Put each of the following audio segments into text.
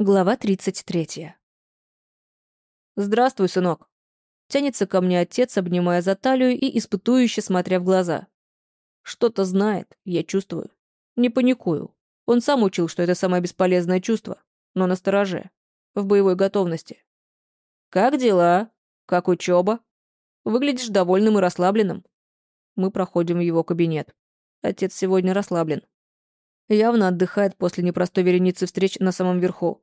Глава 33. «Здравствуй, сынок!» Тянется ко мне отец, обнимая за талию и испытующе смотря в глаза. Что-то знает, я чувствую. Не паникую. Он сам учил, что это самое бесполезное чувство, но на стороже, в боевой готовности. «Как дела? Как учеба? Выглядишь довольным и расслабленным». Мы проходим в его кабинет. Отец сегодня расслаблен. Явно отдыхает после непростой вереницы встреч на самом верху.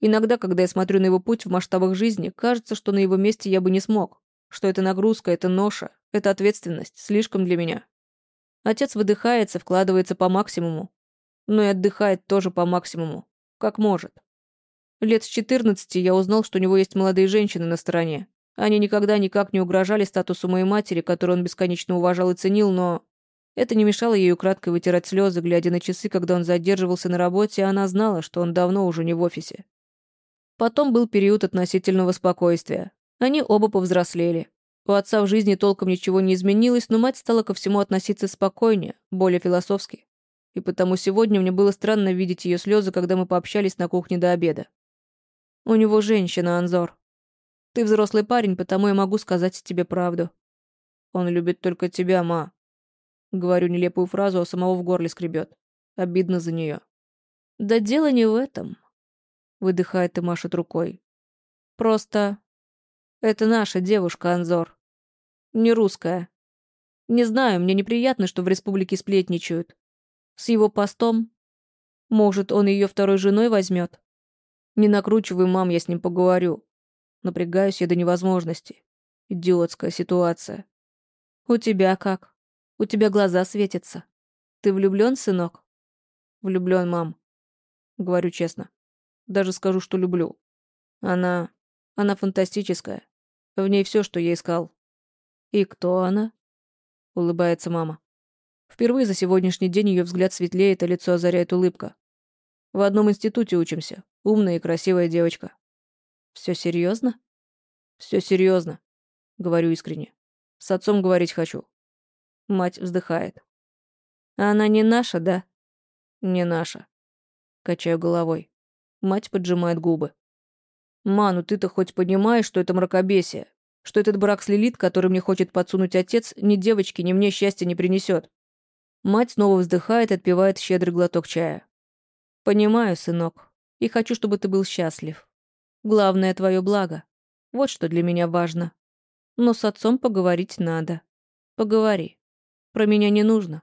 Иногда, когда я смотрю на его путь в масштабах жизни, кажется, что на его месте я бы не смог. Что это нагрузка, это ноша, это ответственность, слишком для меня. Отец выдыхается, вкладывается по максимуму. Но и отдыхает тоже по максимуму. Как может. Лет с 14 я узнал, что у него есть молодые женщины на стороне. Они никогда никак не угрожали статусу моей матери, которую он бесконечно уважал и ценил, но... Это не мешало ей украдкой вытирать слезы, глядя на часы, когда он задерживался на работе, и она знала, что он давно уже не в офисе. Потом был период относительного спокойствия. Они оба повзрослели. У отца в жизни толком ничего не изменилось, но мать стала ко всему относиться спокойнее, более философски. И потому сегодня мне было странно видеть ее слезы, когда мы пообщались на кухне до обеда. У него женщина, Анзор. Ты взрослый парень, потому я могу сказать тебе правду. Он любит только тебя, ма. Говорю нелепую фразу, а самого в горле скребет. Обидно за нее. Да дело не в этом. Выдыхает и машет рукой. Просто... Это наша девушка, Анзор. Не русская. Не знаю, мне неприятно, что в республике сплетничают. С его постом... Может, он ее второй женой возьмет? Не накручивай, мам, я с ним поговорю. Напрягаюсь я до невозможности. Идиотская ситуация. У тебя как? У тебя глаза светятся. Ты влюблен, сынок? Влюблен, мам. Говорю честно. Даже скажу, что люблю. Она... она фантастическая. В ней все, что я искал. И кто она? Улыбается мама. Впервые за сегодняшний день ее взгляд светлеет, а лицо озаряет улыбка. В одном институте учимся. Умная и красивая девочка. Все серьезно? Все серьезно, говорю искренне. С отцом говорить хочу. Мать вздыхает. Она не наша, да? Не наша. Качаю головой. Мать поджимает губы. «Ма, ну ты-то хоть понимаешь, что это мракобесие? Что этот брак с Лилит, который мне хочет подсунуть отец, ни девочке, ни мне счастья не принесет?» Мать снова вздыхает и отпивает щедрый глоток чая. «Понимаю, сынок, и хочу, чтобы ты был счастлив. Главное — твое благо. Вот что для меня важно. Но с отцом поговорить надо. Поговори. Про меня не нужно.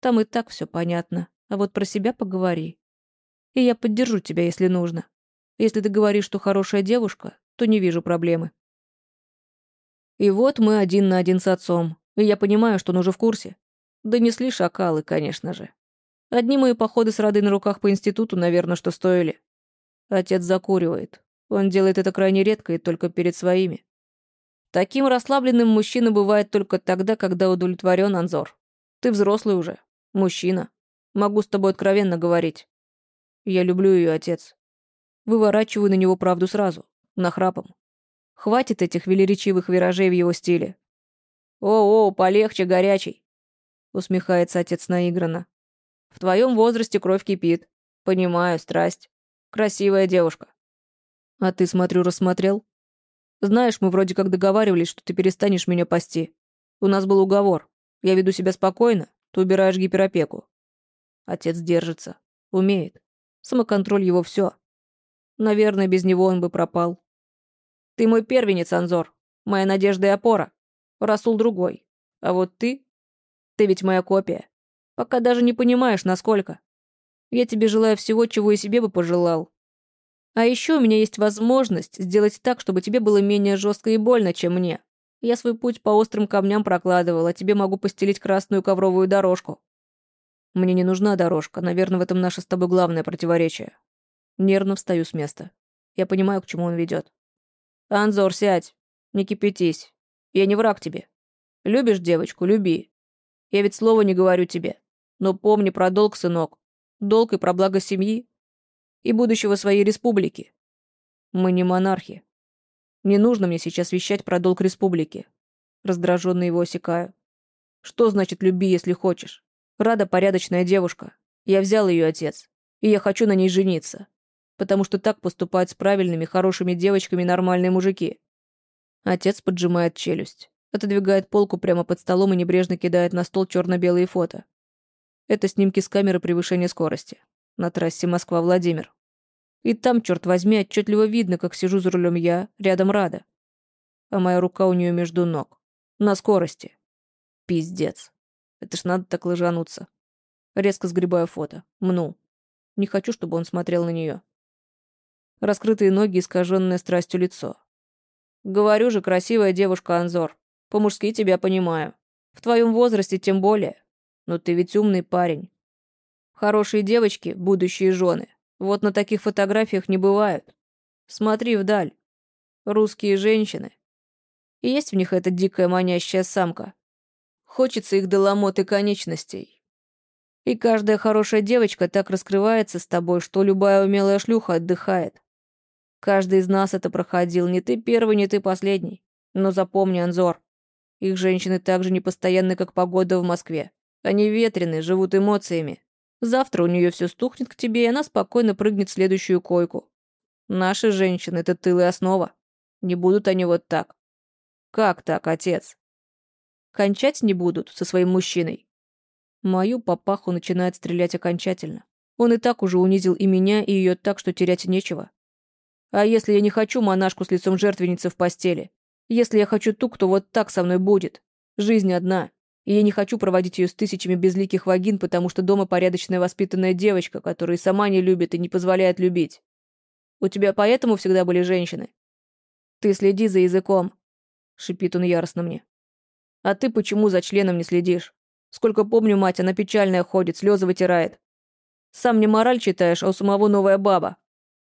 Там и так все понятно, а вот про себя поговори и я поддержу тебя, если нужно. Если ты говоришь, что хорошая девушка, то не вижу проблемы. И вот мы один на один с отцом, и я понимаю, что он уже в курсе. Донесли шакалы, конечно же. Одни мои походы с Радой на руках по институту, наверное, что стоили. Отец закуривает. Он делает это крайне редко и только перед своими. Таким расслабленным мужчина бывает только тогда, когда удовлетворен Анзор. Ты взрослый уже. Мужчина. Могу с тобой откровенно говорить. Я люблю ее, отец. Выворачиваю на него правду сразу, нахрапом. Хватит этих велеречивых виражей в его стиле. «О-о, полегче, горячий!» Усмехается отец наигранно. «В твоем возрасте кровь кипит. Понимаю, страсть. Красивая девушка». «А ты, смотрю, рассмотрел?» «Знаешь, мы вроде как договаривались, что ты перестанешь меня пасти. У нас был уговор. Я веду себя спокойно, ты убираешь гиперопеку». Отец держится. Умеет. Самоконтроль его все. Наверное, без него он бы пропал. Ты мой первенец, Анзор. Моя надежда и опора. Расул другой. А вот ты... Ты ведь моя копия. Пока даже не понимаешь, насколько. Я тебе желаю всего, чего и себе бы пожелал. А еще у меня есть возможность сделать так, чтобы тебе было менее жестко и больно, чем мне. Я свой путь по острым камням прокладывал, а тебе могу постелить красную ковровую дорожку. Мне не нужна дорожка, наверное, в этом наше с тобой главное противоречие. Нервно встаю с места. Я понимаю, к чему он ведет. Анзор, сядь. Не кипятись. Я не враг тебе. Любишь девочку, люби. Я ведь слова не говорю тебе. Но помни про долг, сынок. Долг и про благо семьи. И будущего своей республики. Мы не монархи. Не нужно мне сейчас вещать про долг республики. Раздраженно его осекаю. Что значит «люби, если хочешь»? Рада порядочная девушка. Я взял ее отец. И я хочу на ней жениться. потому что так поступают с правильными, хорошими девочками нормальные мужики. Отец поджимает челюсть, отодвигает полку прямо под столом и небрежно кидает на стол черно-белые фото. Это снимки с камеры превышения скорости. На трассе Москва-Владимир. И там, черт возьми, отчетливо видно, как сижу за рулем я, рядом Рада. А моя рука у нее между ног. На скорости. Пиздец. Это ж надо так лыжануться. Резко сгребаю фото. Мну. Не хочу, чтобы он смотрел на нее. Раскрытые ноги, искаженное страстью лицо. Говорю же, красивая девушка Анзор. По-мужски тебя понимаю. В твоем возрасте тем более. Но ты ведь умный парень. Хорошие девочки — будущие жены. Вот на таких фотографиях не бывают. Смотри вдаль. Русские женщины. И есть в них эта дикая манящая самка. Хочется их до ломоты конечностей. И каждая хорошая девочка так раскрывается с тобой, что любая умелая шлюха отдыхает. Каждый из нас это проходил, не ты первый, не ты последний. Но запомни, Анзор, их женщины так же непостоянны, как погода в Москве. Они ветрены, живут эмоциями. Завтра у нее все стухнет к тебе, и она спокойно прыгнет в следующую койку. Наши женщины — это тыл и основа. Не будут они вот так. Как так, отец? Кончать не будут со своим мужчиной. Мою папаху начинает стрелять окончательно. Он и так уже унизил и меня, и ее так, что терять нечего. А если я не хочу монашку с лицом жертвенницы в постели? Если я хочу ту, кто вот так со мной будет? Жизнь одна, и я не хочу проводить ее с тысячами безликих вагин, потому что дома порядочная воспитанная девочка, которая сама не любит и не позволяет любить. У тебя поэтому всегда были женщины? Ты следи за языком, — шипит он яростно мне. А ты почему за членом не следишь? Сколько помню, мать, она печальная ходит, слезы вытирает. Сам не мораль читаешь, а у самого новая баба.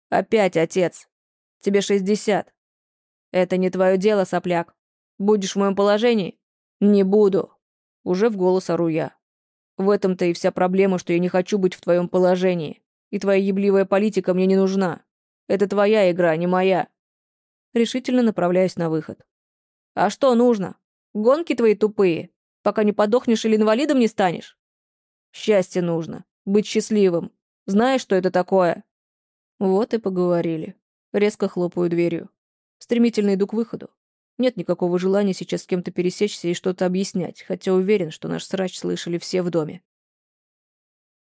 Опять отец. Тебе шестьдесят. Это не твое дело, сопляк. Будешь в моем положении? Не буду. Уже в голос ору я. В этом-то и вся проблема, что я не хочу быть в твоем положении. И твоя ебливая политика мне не нужна. Это твоя игра, не моя. Решительно направляюсь на выход. А что нужно? Гонки твои тупые, пока не подохнешь или инвалидом не станешь? Счастье нужно. Быть счастливым. Знаешь, что это такое? Вот и поговорили. Резко хлопаю дверью. Стремительно иду к выходу. Нет никакого желания сейчас с кем-то пересечься и что-то объяснять, хотя уверен, что наш срач слышали все в доме.